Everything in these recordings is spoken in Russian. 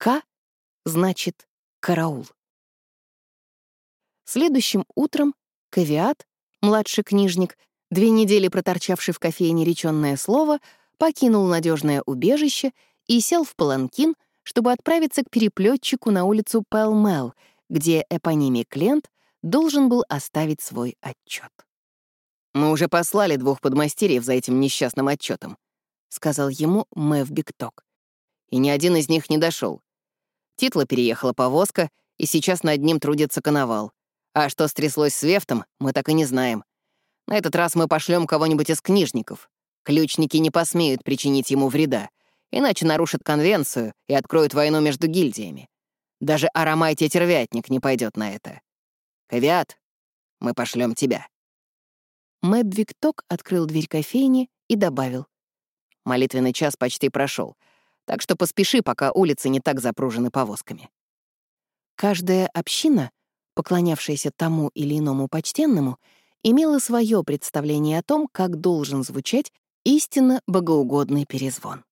«К» значит «караул». Следующим утром Кавиат, младший книжник, две недели проторчавший в кофейне речённое слово, покинул надежное убежище и сел в паланкин, чтобы отправиться к переплетчику на улицу Пэлмэл, где эпонимий Клент должен был оставить свой отчет. «Мы уже послали двух подмастерьев за этим несчастным отчетом, сказал ему Мэв Бикток. «И ни один из них не дошел. Титла переехала повозка, и сейчас над ним трудится коновал. А что стряслось с Вефтом, мы так и не знаем. На этот раз мы пошлем кого-нибудь из книжников. Ключники не посмеют причинить ему вреда, иначе нарушат конвенцию и откроют войну между гильдиями. Даже Арамайте Тервятник не пойдет на это. Кавиат, мы пошлем тебя. Мэб Викток открыл дверь кофейни и добавил. Молитвенный час почти прошел, так что поспеши, пока улицы не так запружены повозками. Каждая община поклонявшаяся тому или иному почтенному, имела свое представление о том, как должен звучать истинно богоугодный перезвон.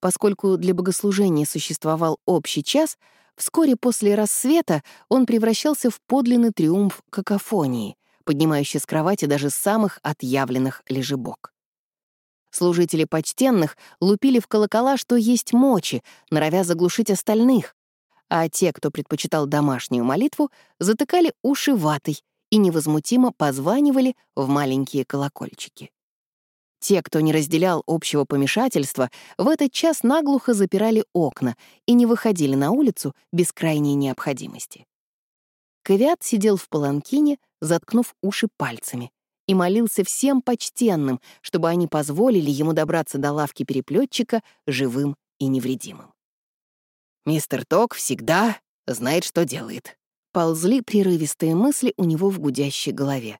Поскольку для богослужения существовал общий час, вскоре после рассвета он превращался в подлинный триумф какофонии, поднимающий с кровати даже самых отъявленных лежебок. Служители почтенных лупили в колокола, что есть мочи, норовя заглушить остальных, а те, кто предпочитал домашнюю молитву, затыкали уши ватой и невозмутимо позванивали в маленькие колокольчики. Те, кто не разделял общего помешательства, в этот час наглухо запирали окна и не выходили на улицу без крайней необходимости. Кавиат сидел в паланкине, заткнув уши пальцами, и молился всем почтенным, чтобы они позволили ему добраться до лавки переплетчика живым и невредимым. Мистер Ток всегда знает, что делает. Ползли прерывистые мысли у него в гудящей голове.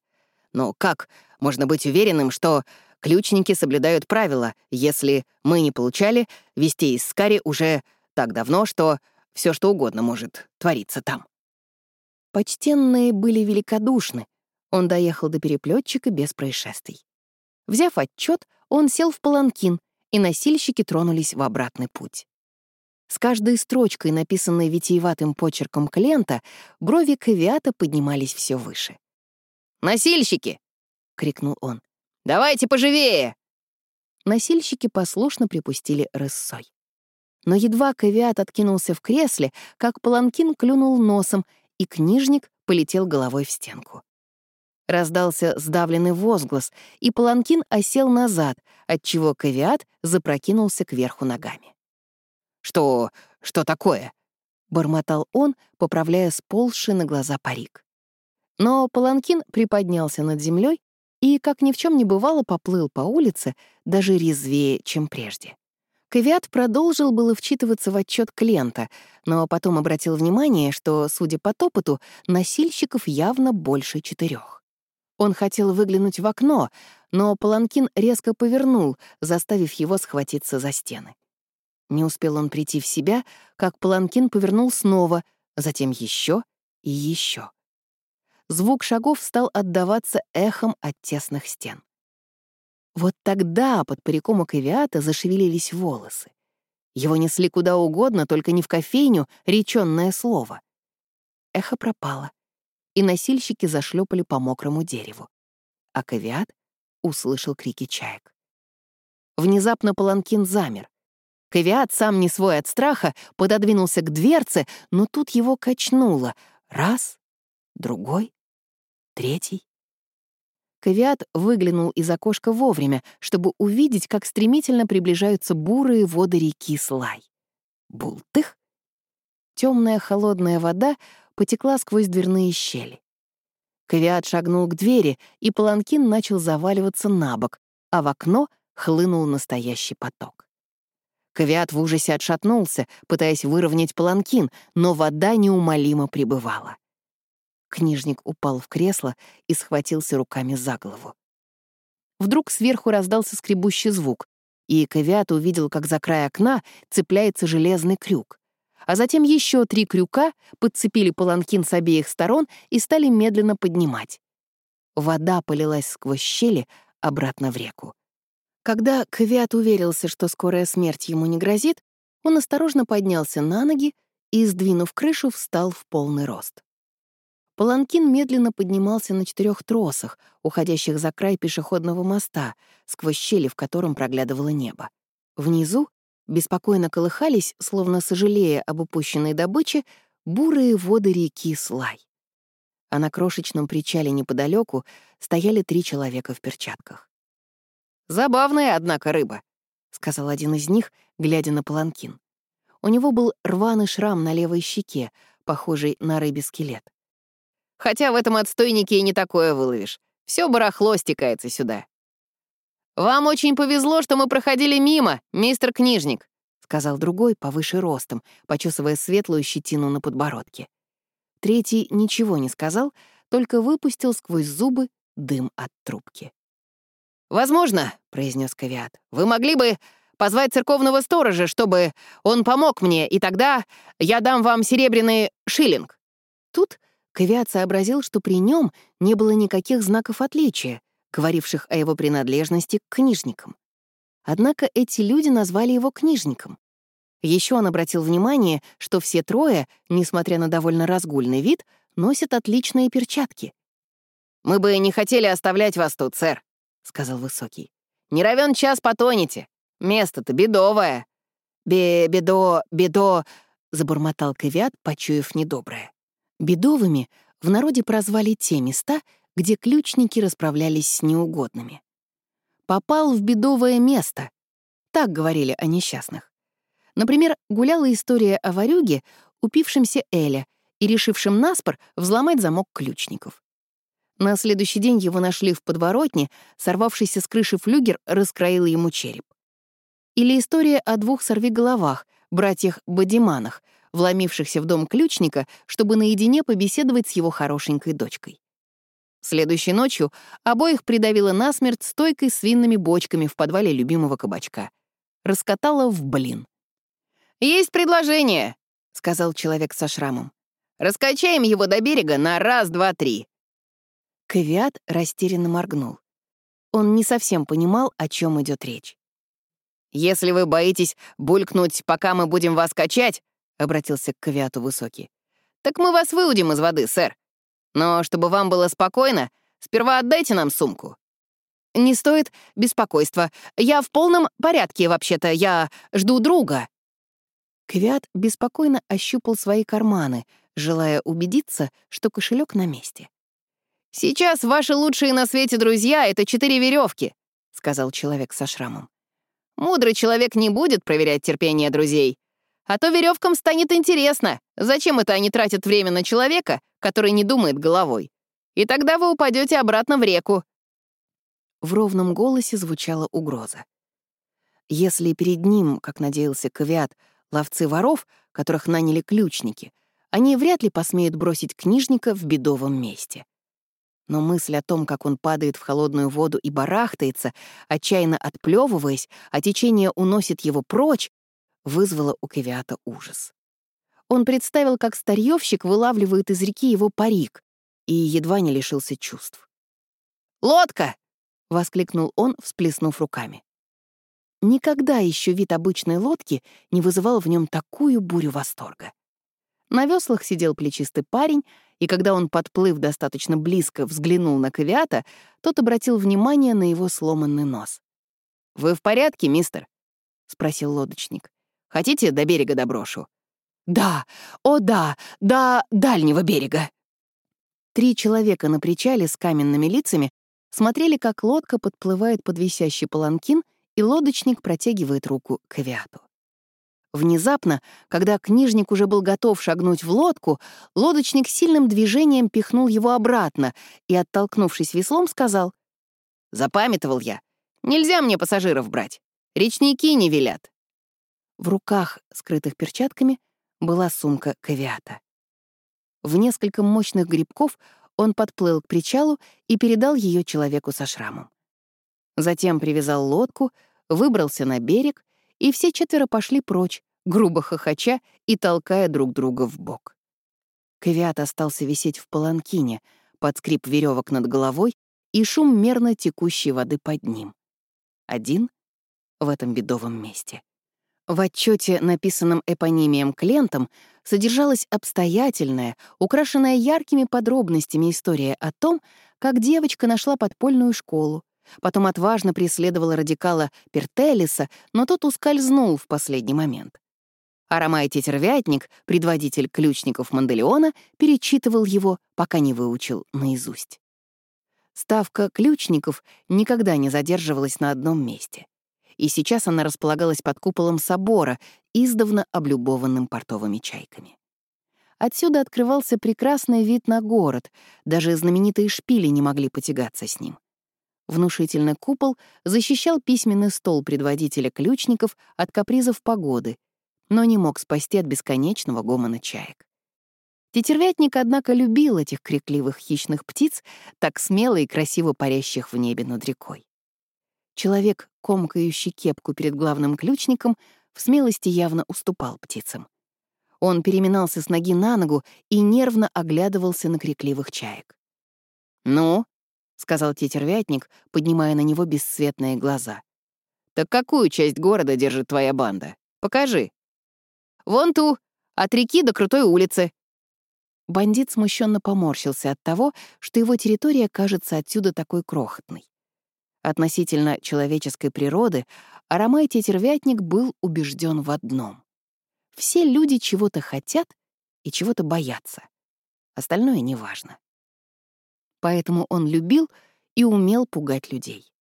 Но как можно быть уверенным, что ключники соблюдают правила, если мы не получали вести из Скари уже так давно, что все что угодно может твориться там? Почтенные были великодушны. Он доехал до переплетчика без происшествий. Взяв отчет, он сел в паланкин, и носильщики тронулись в обратный путь. С каждой строчкой, написанной витиеватым почерком Клента, брови Кавиата поднимались все выше. «Носильщики!» — крикнул он. «Давайте поживее!» Носильщики послушно припустили рысой. Но едва Кавиат откинулся в кресле, как Паланкин клюнул носом, и книжник полетел головой в стенку. Раздался сдавленный возглас, и Паланкин осел назад, отчего Кавиат запрокинулся кверху ногами. «Что... что такое?» — бормотал он, поправляя сползший на глаза парик. Но Паланкин приподнялся над землей и, как ни в чем не бывало, поплыл по улице даже резвее, чем прежде. Кавиат продолжил было вчитываться в отчет клиента, но потом обратил внимание, что, судя по топоту, носильщиков явно больше четырех. Он хотел выглянуть в окно, но Паланкин резко повернул, заставив его схватиться за стены. Не успел он прийти в себя, как Паланкин повернул снова, затем еще и еще. Звук шагов стал отдаваться эхом от тесных стен. Вот тогда под париком у Кавиата зашевелились волосы. Его несли куда угодно, только не в кофейню, речённое слово. Эхо пропало, и носильщики зашлепали по мокрому дереву. А Кавиат услышал крики чаек. Внезапно Паланкин замер. Кавиат, сам не свой от страха, пододвинулся к дверце, но тут его качнуло. Раз, другой, третий. Кавиат выглянул из окошка вовремя, чтобы увидеть, как стремительно приближаются бурые воды реки Слай. Бултых! Темная холодная вода потекла сквозь дверные щели. Кавиат шагнул к двери, и паланкин начал заваливаться на бок, а в окно хлынул настоящий поток. Кавиат в ужасе отшатнулся, пытаясь выровнять паланкин, но вода неумолимо прибывала. Книжник упал в кресло и схватился руками за голову. Вдруг сверху раздался скребущий звук, и Кавиат увидел, как за край окна цепляется железный крюк. А затем еще три крюка подцепили паланкин с обеих сторон и стали медленно поднимать. Вода полилась сквозь щели обратно в реку. Когда Квиат уверился, что скорая смерть ему не грозит, Он осторожно поднялся на ноги и, сдвинув крышу, встал в полный рост. Паланкин медленно поднимался на четырех тросах, уходящих за край пешеходного моста, сквозь щели, в котором проглядывало небо. Внизу беспокойно колыхались, словно сожалея об упущенной добыче, бурые воды реки Слай. А на крошечном причале неподалеку стояли три человека в перчатках. «Забавная, однако, рыба», — сказал один из них, глядя на паланкин. У него был рваный шрам на левой щеке, похожий на рыбий скелет. Хотя в этом отстойнике и не такое выловишь. Все барахло стекается сюда. «Вам очень повезло, что мы проходили мимо, мистер Книжник», сказал другой, повыше ростом, почесывая светлую щетину на подбородке. Третий ничего не сказал, только выпустил сквозь зубы дым от трубки. «Возможно», — произнес Кавиат, — «вы могли бы позвать церковного сторожа, чтобы он помог мне, и тогда я дам вам серебряный шиллинг». Тут Кавиат сообразил, что при нем не было никаких знаков отличия, говоривших о его принадлежности к книжникам. Однако эти люди назвали его книжником. Еще он обратил внимание, что все трое, несмотря на довольно разгульный вид, носят отличные перчатки. «Мы бы не хотели оставлять вас тут, сэр», — сказал Высокий. «Не равен час потонете. Место-то бедовое». «Бе-бедо, бедо», — забормотал Кавиат, почуяв недоброе. Бедовыми в народе прозвали те места, где ключники расправлялись с неугодными. «Попал в бедовое место», — так говорили о несчастных. Например, гуляла история о варюге, упившемся Эля и решившем наспор взломать замок ключников. На следующий день его нашли в подворотне, сорвавшийся с крыши флюгер раскроил ему череп. Или история о двух сорвиголовах, братьях-бодиманах, вломившихся в дом ключника, чтобы наедине побеседовать с его хорошенькой дочкой. Следующей ночью обоих придавило насмерть стойкой с винными бочками в подвале любимого кабачка. Раскатала в блин. «Есть предложение», — сказал человек со шрамом. «Раскачаем его до берега на раз, два, три». Кавиат растерянно моргнул. Он не совсем понимал, о чем идет речь. «Если вы боитесь булькнуть, пока мы будем вас качать, — обратился к Кавиату Высокий. «Так мы вас выудим из воды, сэр. Но чтобы вам было спокойно, сперва отдайте нам сумку». «Не стоит беспокойства. Я в полном порядке, вообще-то. Я жду друга». Квят беспокойно ощупал свои карманы, желая убедиться, что кошелек на месте. «Сейчас ваши лучшие на свете друзья — это четыре веревки», — сказал человек со шрамом. «Мудрый человек не будет проверять терпение друзей. А то веревкам станет интересно, зачем это они тратят время на человека, который не думает головой. И тогда вы упадете обратно в реку». В ровном голосе звучала угроза. Если перед ним, как надеялся Кавиат, ловцы воров, которых наняли ключники, они вряд ли посмеют бросить книжника в бедовом месте. Но мысль о том, как он падает в холодную воду и барахтается, отчаянно отплевываясь, а течение уносит его прочь, вызвало у Кавиата ужас. Он представил, как старьевщик вылавливает из реки его парик и едва не лишился чувств. «Лодка!» — воскликнул он, всплеснув руками. Никогда еще вид обычной лодки не вызывал в нем такую бурю восторга. На веслах сидел плечистый парень, и когда он, подплыв достаточно близко, взглянул на Кавиата, тот обратил внимание на его сломанный нос. «Вы в порядке, мистер?» — спросил лодочник. Хотите, до берега доброшу?» «Да, о да, до дальнего берега». Три человека на причале с каменными лицами смотрели, как лодка подплывает под висящий паланкин, и лодочник протягивает руку к авиату. Внезапно, когда книжник уже был готов шагнуть в лодку, лодочник сильным движением пихнул его обратно и, оттолкнувшись веслом, сказал, «Запамятовал я. Нельзя мне пассажиров брать. Речники не велят». В руках, скрытых перчатками, была сумка кавиата. В несколько мощных грибков он подплыл к причалу и передал ее человеку со шрамом. Затем привязал лодку, выбрался на берег, и все четверо пошли прочь, грубо хохоча и толкая друг друга в бок. Кавиат остался висеть в паланкине, под скрип веревок над головой и шум мерно текущей воды под ним. Один в этом бедовом месте. В отчете, написанном эпонимием Клентом, содержалась обстоятельная, украшенная яркими подробностями история о том, как девочка нашла подпольную школу, потом отважно преследовала радикала Пертелиса, но тот ускользнул в последний момент. Арамай Тетервятник, предводитель ключников Манделеона, перечитывал его, пока не выучил наизусть. Ставка ключников никогда не задерживалась на одном месте. И сейчас она располагалась под куполом собора, издавна облюбованным портовыми чайками. Отсюда открывался прекрасный вид на город, даже знаменитые шпили не могли потягаться с ним. Внушительный купол защищал письменный стол предводителя ключников от капризов погоды, но не мог спасти от бесконечного гомона чаек. Тетервятник, однако, любил этих крикливых хищных птиц, так смело и красиво парящих в небе над рекой. Человек, комкающий кепку перед главным ключником, в смелости явно уступал птицам. Он переминался с ноги на ногу и нервно оглядывался на крикливых чаек. «Ну?» — сказал тетервятник, поднимая на него бесцветные глаза. «Так какую часть города держит твоя банда? Покажи». «Вон ту, от реки до крутой улицы», Бандит смущенно поморщился от того, что его территория кажется отсюда такой крохотной. Относительно человеческой природы Арамай Тетервятник был убежден в одном. Все люди чего-то хотят и чего-то боятся. Остальное неважно. Поэтому он любил и умел пугать людей.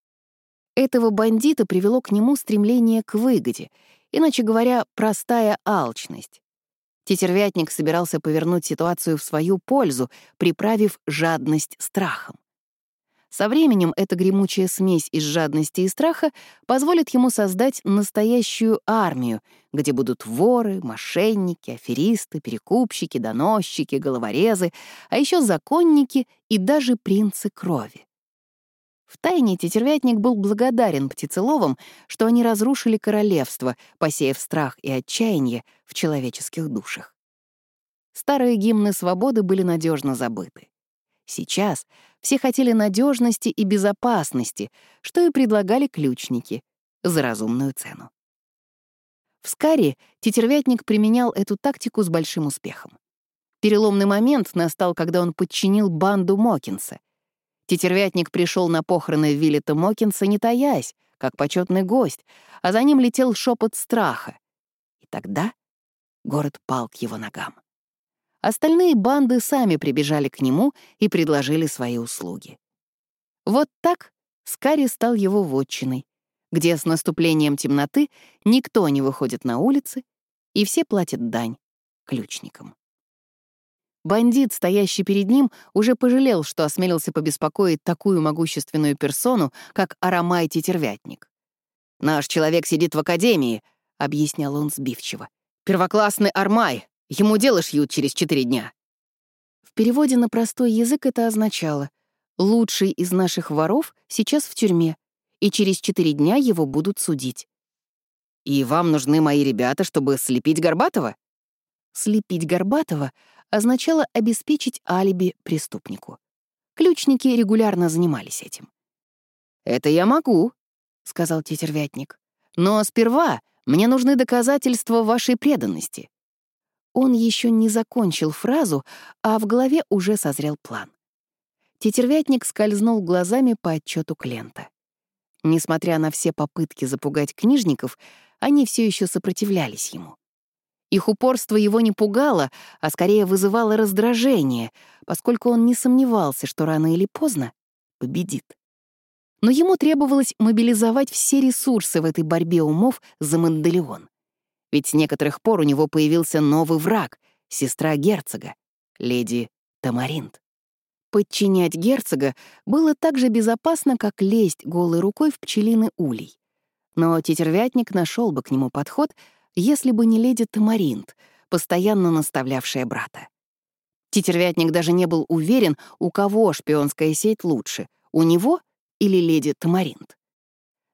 Этого бандита привело к нему стремление к выгоде, иначе говоря, простая алчность. Тетервятник собирался повернуть ситуацию в свою пользу, приправив жадность страхом. Со временем эта гремучая смесь из жадности и страха позволит ему создать настоящую армию, где будут воры, мошенники, аферисты, перекупщики, доносчики, головорезы, а еще законники и даже принцы крови. Втайне тетервятник был благодарен птицеловам, что они разрушили королевство, посеяв страх и отчаяние в человеческих душах. Старые гимны свободы были надежно забыты. Сейчас все хотели надежности и безопасности, что и предлагали ключники за разумную цену. В Скаре тетервятник применял эту тактику с большим успехом. Переломный момент настал, когда он подчинил банду Мокинса — Тетервятник пришел на похороны Виллета Мокинса, не таясь, как почетный гость, а за ним летел шепот страха. И тогда город пал к его ногам. Остальные банды сами прибежали к нему и предложили свои услуги. Вот так Скари стал его вотчиной, где с наступлением темноты никто не выходит на улицы, и все платят дань ключникам. Бандит, стоящий перед ним, уже пожалел, что осмелился побеспокоить такую могущественную персону, как Арамай Тетервятник. «Наш человек сидит в академии», — объяснял он сбивчиво. «Первоклассный Армай. Ему дело шьют через четыре дня». В переводе на простой язык это означало «лучший из наших воров сейчас в тюрьме, и через четыре дня его будут судить». «И вам нужны мои ребята, чтобы слепить Горбатова?» Слепить Горбатова означало обеспечить алиби преступнику. Ключники регулярно занимались этим. «Это я могу», — сказал тетервятник. «Но сперва мне нужны доказательства вашей преданности». Он еще не закончил фразу, а в голове уже созрел план. Тетервятник скользнул глазами по отчету Клента. Несмотря на все попытки запугать книжников, они все еще сопротивлялись ему. Их упорство его не пугало, а скорее вызывало раздражение, поскольку он не сомневался, что рано или поздно победит. Но ему требовалось мобилизовать все ресурсы в этой борьбе умов за Манделеон. Ведь с некоторых пор у него появился новый враг — сестра герцога, леди Тамаринт. Подчинять герцога было так же безопасно, как лезть голой рукой в пчелиный улей. Но тетервятник нашел бы к нему подход — если бы не леди Тамаринт, постоянно наставлявшая брата. Тетервятник даже не был уверен, у кого шпионская сеть лучше, у него или леди Тамаринт.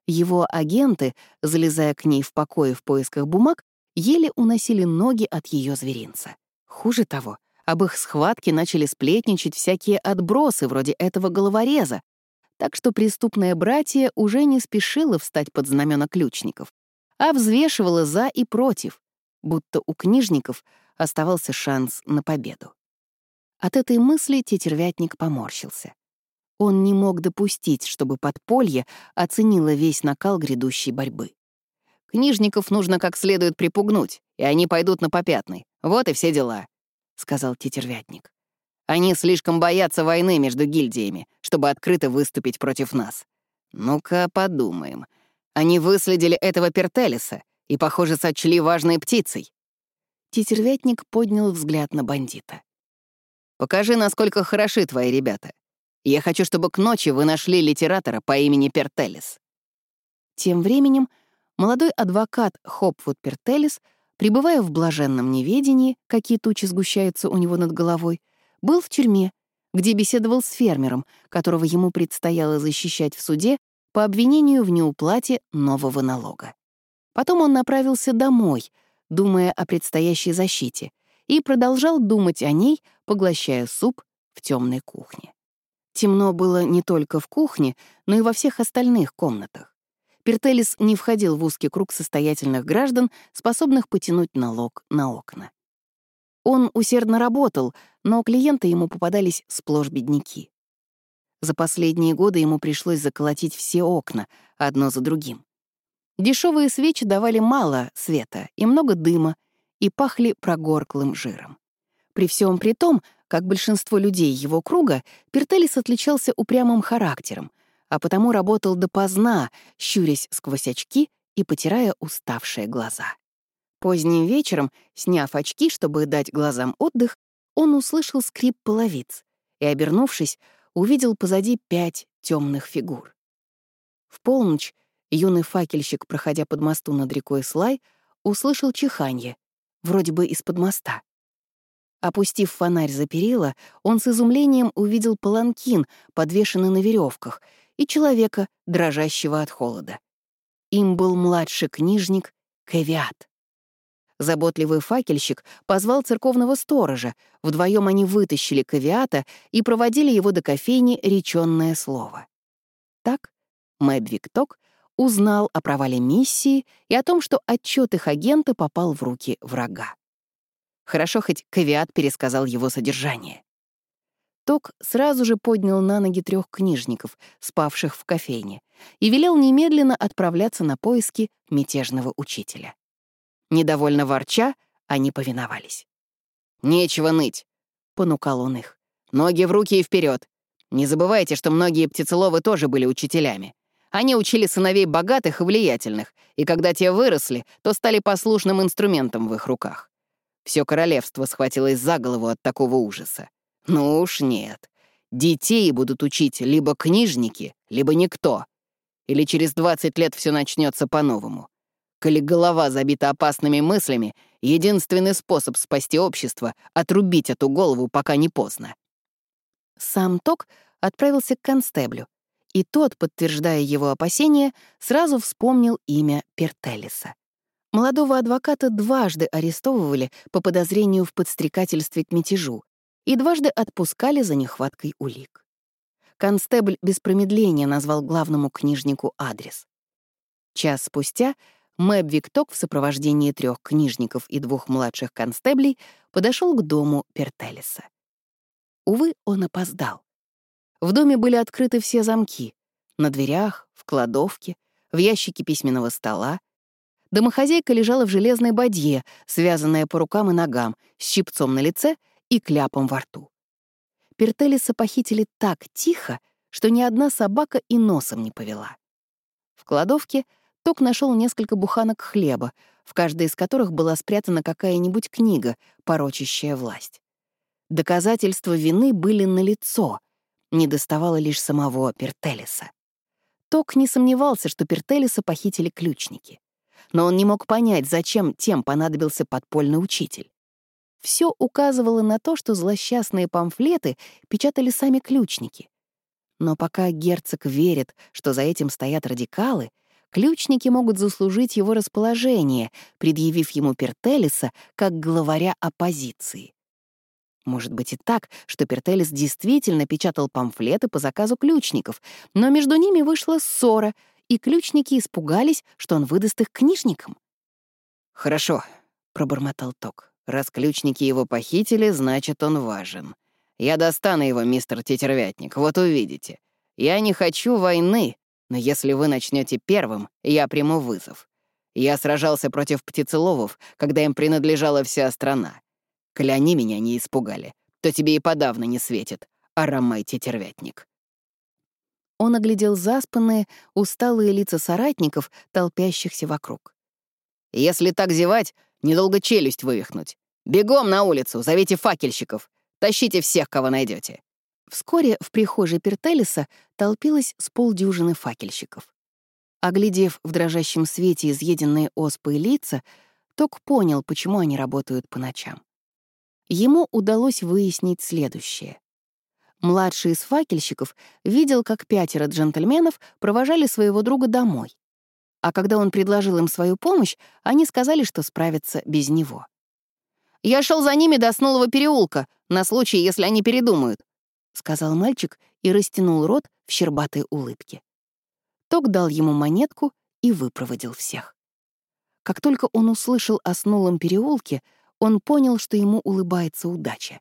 Его агенты, залезая к ней в покое в поисках бумаг, еле уносили ноги от ее зверинца. Хуже того, об их схватке начали сплетничать всякие отбросы вроде этого головореза, так что преступное братье уже не спешило встать под знамена ключников, а взвешивала за и против, будто у книжников оставался шанс на победу. От этой мысли тетервятник поморщился. Он не мог допустить, чтобы подполье оценило весь накал грядущей борьбы. «Книжников нужно как следует припугнуть, и они пойдут на попятный. Вот и все дела», — сказал тетервятник. «Они слишком боятся войны между гильдиями, чтобы открыто выступить против нас. Ну-ка подумаем. Они выследили этого Пертелиса и, похоже, сочли важной птицей». Тетервятник поднял взгляд на бандита. «Покажи, насколько хороши твои ребята. Я хочу, чтобы к ночи вы нашли литератора по имени Пертелис». Тем временем молодой адвокат Хопвуд Пертелис, пребывая в блаженном неведении, какие тучи сгущаются у него над головой, был в тюрьме, где беседовал с фермером, которого ему предстояло защищать в суде по обвинению в неуплате нового налога. Потом он направился домой, думая о предстоящей защите, и продолжал думать о ней, поглощая суп в темной кухне. Темно было не только в кухне, но и во всех остальных комнатах. Пертелис не входил в узкий круг состоятельных граждан, способных потянуть налог на окна. Он усердно работал, но клиенты ему попадались сплошь бедняки. За последние годы ему пришлось заколотить все окна, одно за другим. Дешевые свечи давали мало света и много дыма, и пахли прогорклым жиром. При всем при том, как большинство людей его круга, Пертелис отличался упрямым характером, а потому работал допоздна, щурясь сквозь очки и потирая уставшие глаза. Поздним вечером, сняв очки, чтобы дать глазам отдых, он услышал скрип половиц и, обернувшись, увидел позади пять темных фигур. В полночь юный факельщик, проходя под мосту над рекой Слай, услышал чиханье, вроде бы из-под моста. Опустив фонарь за перила, он с изумлением увидел паланкин, подвешенный на веревках, и человека, дрожащего от холода. Им был младший книжник Кавиат. Заботливый факельщик позвал церковного сторожа, вдвоем они вытащили Кавиата и проводили его до кофейни речённое слово. Так Мэдвик Ток узнал о провале миссии и о том, что отчет их агента попал в руки врага. Хорошо, хоть Кавиат пересказал его содержание. Ток сразу же поднял на ноги трех книжников, спавших в кофейне, и велел немедленно отправляться на поиски мятежного учителя. Недовольно ворча, они повиновались. «Нечего ныть», — понукал он их. «Ноги в руки и вперед. Не забывайте, что многие птицеловы тоже были учителями. Они учили сыновей богатых и влиятельных, и когда те выросли, то стали послушным инструментом в их руках. Все королевство схватилось за голову от такого ужаса. Ну уж нет. Детей будут учить либо книжники, либо никто. Или через 20 лет все начнется по-новому. Коли голова забита опасными мыслями, единственный способ спасти общество — отрубить эту голову, пока не поздно. Сам Ток отправился к констеблю, и тот, подтверждая его опасения, сразу вспомнил имя Пертелиса. Молодого адвоката дважды арестовывали по подозрению в подстрекательстве к мятежу и дважды отпускали за нехваткой улик. Констебль без промедления назвал главному книжнику адрес. Час спустя Мэб Викток в сопровождении трех книжников и двух младших констеблей подошел к дому Пертелиса. Увы, он опоздал. В доме были открыты все замки — на дверях, в кладовке, в ящике письменного стола, Домохозяйка лежала в железной бадье, связанная по рукам и ногам, с щипцом на лице и кляпом во рту. Пертелиса похитили так тихо, что ни одна собака и носом не повела. В кладовке Ток нашел несколько буханок хлеба, в каждой из которых была спрятана какая-нибудь книга, порочащая власть. Доказательства вины были налицо, не доставало лишь самого Пертелиса. Ток не сомневался, что Пертелиса похитили ключники но он не мог понять, зачем тем понадобился подпольный учитель. Все указывало на то, что злосчастные памфлеты печатали сами ключники. Но пока герцог верит, что за этим стоят радикалы, ключники могут заслужить его расположение, предъявив ему Пертелиса как главаря оппозиции. Может быть и так, что Пертелис действительно печатал памфлеты по заказу ключников, но между ними вышла ссора, и ключники испугались, что он выдаст их книжникам. «Хорошо», — пробормотал Ток. «Раз ключники его похитили, значит, он важен. Я достану его, мистер Тетервятник, вот увидите. Я не хочу войны, но если вы начнете первым, я приму вызов. Я сражался против птицеловов, когда им принадлежала вся страна. Коли они меня не испугали, то тебе и подавно не светит, Арамай Тетервятник». Он оглядел заспанные, усталые лица соратников, толпящихся вокруг. «Если так зевать, недолго челюсть вывихнуть. Бегом на улицу, зовите факельщиков. Тащите всех, кого найдете. Вскоре в прихожей Пертелиса толпилось с полдюжины факельщиков. Оглядев в дрожащем свете изъеденные оспой лица, Ток понял, почему они работают по ночам. Ему удалось выяснить следующее. Младший из факельщиков видел, как пятеро джентльменов провожали своего друга домой. А когда он предложил им свою помощь, они сказали, что справятся без него. «Я шел за ними до Снулого переулка, на случай, если они передумают», — сказал мальчик и растянул рот в щербатой улыбке. Ток дал ему монетку и выпроводил всех. Как только он услышал о Снулом переулке, он понял, что ему улыбается удача.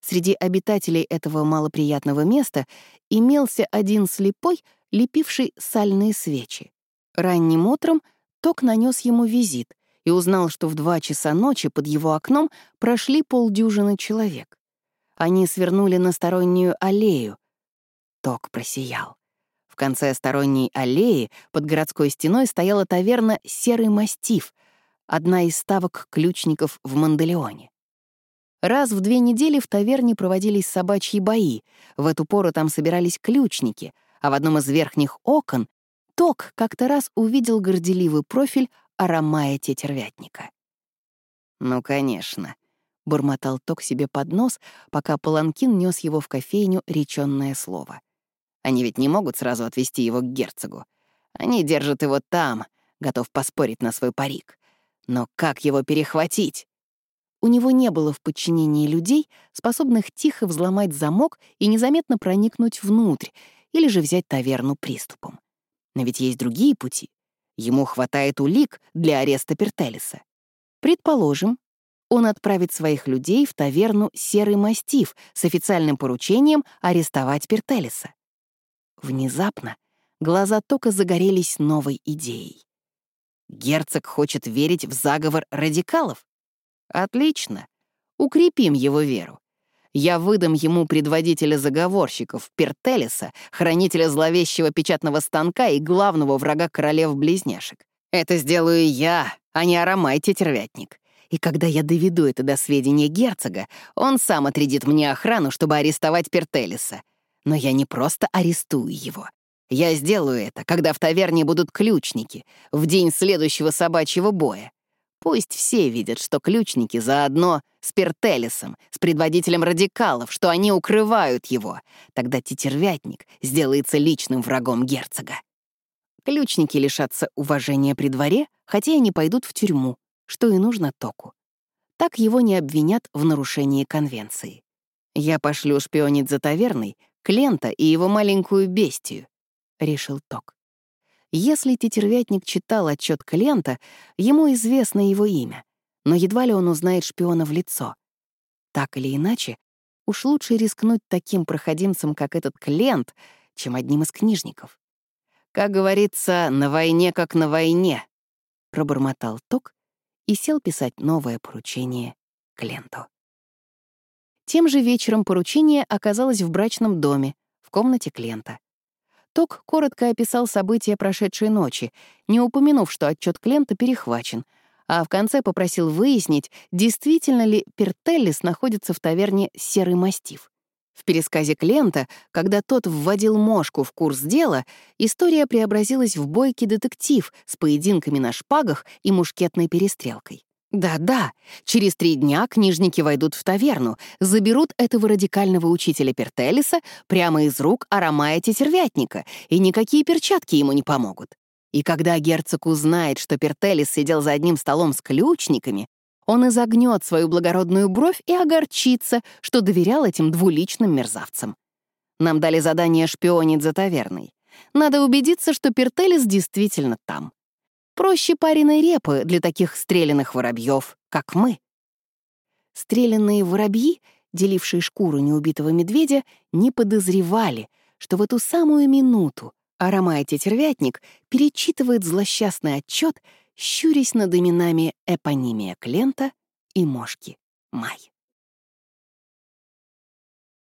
Среди обитателей этого малоприятного места имелся один слепой, лепивший сальные свечи. Ранним утром Ток нанес ему визит и узнал, что в два часа ночи под его окном прошли полдюжины человек. Они свернули на стороннюю аллею. Ток просиял. В конце сторонней аллеи под городской стеной стояла таверна «Серый мастиф», одна из ставок ключников в Манделеоне. Раз в две недели в таверне проводились собачьи бои, в эту пору там собирались ключники, а в одном из верхних окон Ток как-то раз увидел горделивый профиль Арамая Тетервятника. «Ну, конечно», — бормотал Ток себе под нос, пока Паланкин нес его в кофейню речённое слово. «Они ведь не могут сразу отвезти его к герцогу. Они держат его там, готов поспорить на свой парик. Но как его перехватить?» У него не было в подчинении людей, способных тихо взломать замок и незаметно проникнуть внутрь, или же взять таверну приступом. Но ведь есть другие пути. Ему хватает улик для ареста Пертелиса. Предположим, он отправит своих людей в таверну «Серый мастиф» с официальным поручением арестовать Пертелиса. Внезапно глаза Тока загорелись новой идеей. Герцог хочет верить в заговор радикалов? Отлично. Укрепим его веру. Я выдам ему предводителя заговорщиков, Пертелиса, хранителя зловещего печатного станка и главного врага королев-близняшек. Это сделаю я, а не Арамай Тетервятник. И когда я доведу это до сведения герцога, он сам отрядит мне охрану, чтобы арестовать Пертелиса. Но я не просто арестую его. Я сделаю это, когда в таверне будут ключники, в день следующего собачьего боя. Пусть все видят, что ключники заодно с Пертелисом, с предводителем радикалов, что они укрывают его. Тогда тетервятник сделается личным врагом герцога. Ключники лишатся уважения при дворе, хотя и не пойдут в тюрьму, что и нужно Току. Так его не обвинят в нарушении конвенции. Я пошлю шпионить за таверной Клента и его маленькую бестию, — решил Ток. Если тетервятник читал отчет клиента, ему известно его имя, но едва ли он узнает шпиона в лицо. Так или иначе, уж лучше рискнуть таким проходимцем, как этот клиент, чем одним из книжников. Как говорится, на войне как на войне, пробормотал Ток и сел писать новое поручение Кленту. Тем же вечером поручение оказалось в брачном доме, в комнате Клента. Ток коротко описал события прошедшей ночи, не упомянув, что отчет Клента перехвачен, а в конце попросил выяснить, действительно ли Пертеллис находится в таверне «Серый мастиф». В пересказе Клента, когда тот вводил Мошку в курс дела, история преобразилась в бойкий детектив с поединками на шпагах и мушкетной перестрелкой. Да-да, через три дня книжники войдут в таверну, заберут этого радикального учителя Пертелиса прямо из рук Арамая Тетервятника, и никакие перчатки ему не помогут. И когда герцог узнает, что Пертелис сидел за одним столом с ключниками, он изогнет свою благородную бровь и огорчится, что доверял этим двуличным мерзавцам. Нам дали задание шпионить за таверной. Надо убедиться, что Пертелис действительно там. Проще пареной репы для таких стрелянных воробьев, как мы. Стрелянные воробьи, делившие шкуру неубитого медведя, не подозревали, что в эту самую минуту Аромай Тетервятник перечитывает злосчастный отчет, щурясь над именами эпонимия Клента и Мошки Май.